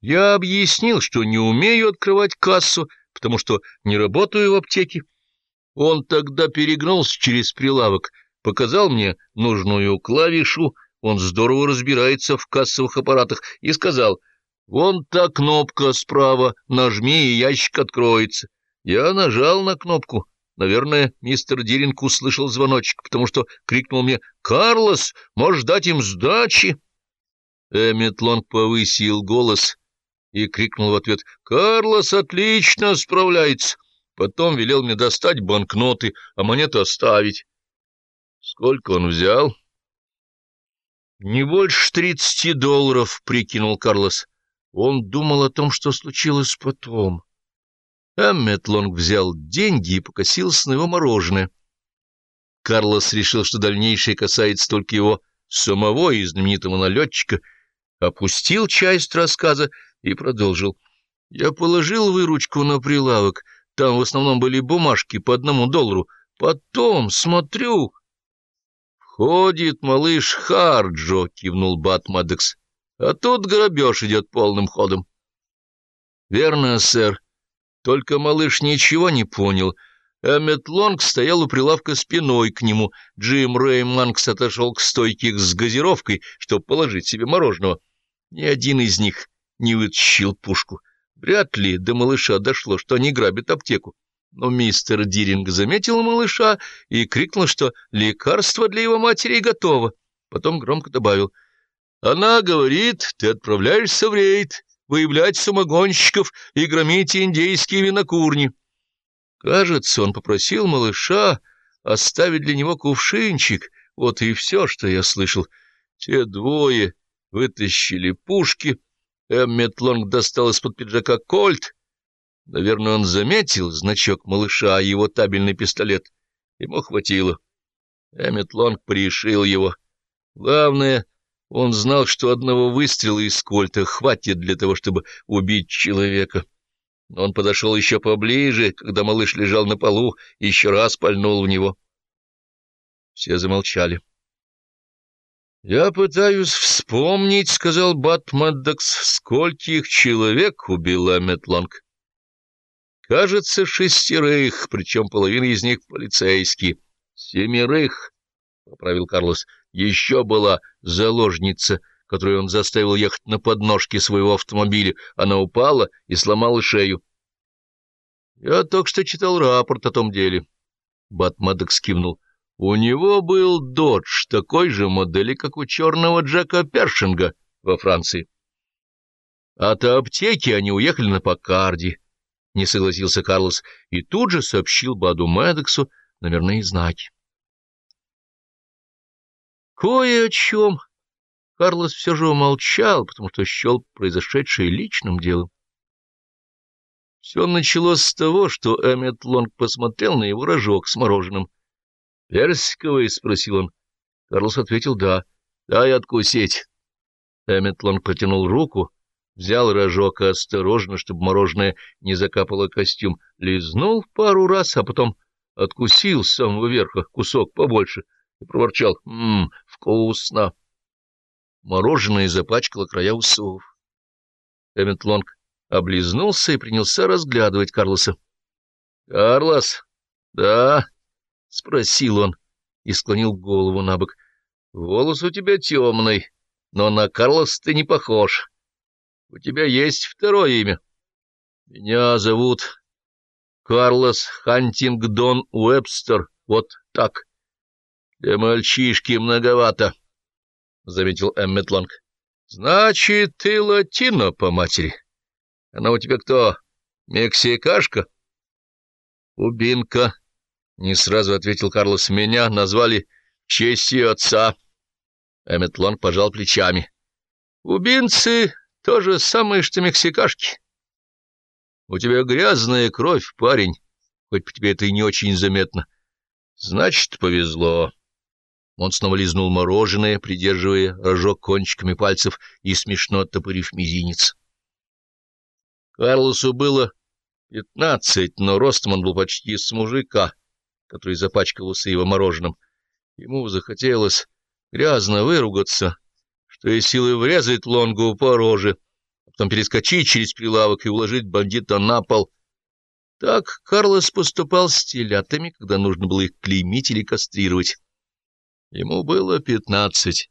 Я объяснил, что не умею открывать кассу, потому что не работаю в аптеке. Он тогда перегнулся через прилавок, показал мне нужную клавишу, он здорово разбирается в кассовых аппаратах, и сказал, «Вон та кнопка справа, нажми, и ящик откроется». Я нажал на кнопку. Наверное, мистер Диринг услышал звоночек, потому что крикнул мне «Карлос, можешь дать им сдачи?» Эммет Лонг повысил голос и крикнул в ответ «Карлос отлично справляется!» Потом велел мне достать банкноты, а монеты оставить. Сколько он взял? Не больше тридцати долларов, прикинул Карлос. Он думал о том, что случилось потом. Эммет Лонг взял деньги и покосился на его мороженое. Карлос решил, что дальнейшее касается только его самого и знаменитого налетчика, опустил часть рассказа и продолжил. Я положил выручку на прилавок — там в основном были бумажки по одному доллару. Потом, смотрю... — Входит малыш Харджо, — кивнул Бат Мадекс. — А тут грабеж идет полным ходом. — Верно, сэр. Только малыш ничего не понял. Эммет Лонг стоял у прилавка спиной к нему. Джим Рэй Манкс отошел к стойке с газировкой, чтобы положить себе мороженого. Ни один из них не вытащил пушку. Вряд ли до малыша дошло, что они грабят аптеку. Но мистер Диринг заметил малыша и крикнул, что лекарство для его матери готово. Потом громко добавил. «Она говорит, ты отправляешься в рейд, выявлять самогонщиков и громить индейские винокурни». Кажется, он попросил малыша оставить для него кувшинчик. Вот и все, что я слышал. Те двое вытащили пушки — Эммет Лонг достал из-под пиджака кольт. Наверное, он заметил значок малыша, и его табельный пистолет. Ему хватило. Эммет Лонг пришил его. Главное, он знал, что одного выстрела из кольта хватит для того, чтобы убить человека. Но он подошел еще поближе, когда малыш лежал на полу, и еще раз пальнул в него. Все замолчали. «Я пытаюсь вспомнить, — сказал Бат Маддокс, — скольких человек убила Метлонг. Кажется, шестерых, причем половина из них полицейские. Семерых, — поправил Карлос, — еще была заложница, которую он заставил ехать на подножке своего автомобиля. Она упала и сломала шею. Я только что читал рапорт о том деле. Бат Маддокс кивнул. У него был додж такой же модели, как у черного Джека Першинга во Франции. От аптеки они уехали на Покарди, — не согласился Карлос, и тут же сообщил Баду Медексу номерные знаки. Кое о чем Карлос все же умолчал, потому что счел произошедшее личным делом. Все началось с того, что Эммет Лонг посмотрел на его рожок с мороженым «Персиковый?» — спросил он. Карлос ответил «да». «Дай откусить». Эммет Лонг протянул руку, взял рожок осторожно, чтобы мороженое не закапало костюм, лизнул пару раз, а потом откусил с самого верха кусок побольше и проворчал «Ммм, вкусно». Мороженое запачкало края усов. Эммет Лонг облизнулся и принялся разглядывать Карлоса. «Карлос?» «Да?» — спросил он и склонил голову на бок. — Волос у тебя темный, но на Карлос ты не похож. У тебя есть второе имя. Меня зовут Карлос Хантингдон Уэбстер. Вот так. Для мальчишки многовато, — заметил Эммет Лонг. — Значит, ты латино по матери. Она у тебя кто, мексикашка? — Убинка, не сразу ответил Карлос. Меня назвали честью отца. Эммет Лонг пожал плечами. Убинцы — то же самое, что мексикашки. У тебя грязная кровь, парень, хоть по тебе это и не очень заметно. Значит, повезло. Он снова лизнул мороженое, придерживая рожок кончиками пальцев и смешно оттопырив мизинец. Карлосу было пятнадцать, но ростом он был почти с мужика который запачкался его мороженым. Ему захотелось грязно выругаться, что из силы врезать Лонгу по роже, а потом перескочить через прилавок и уложить бандита на пол. Так Карлос поступал с телятами, когда нужно было их клеймить или кастрировать. Ему было пятнадцать.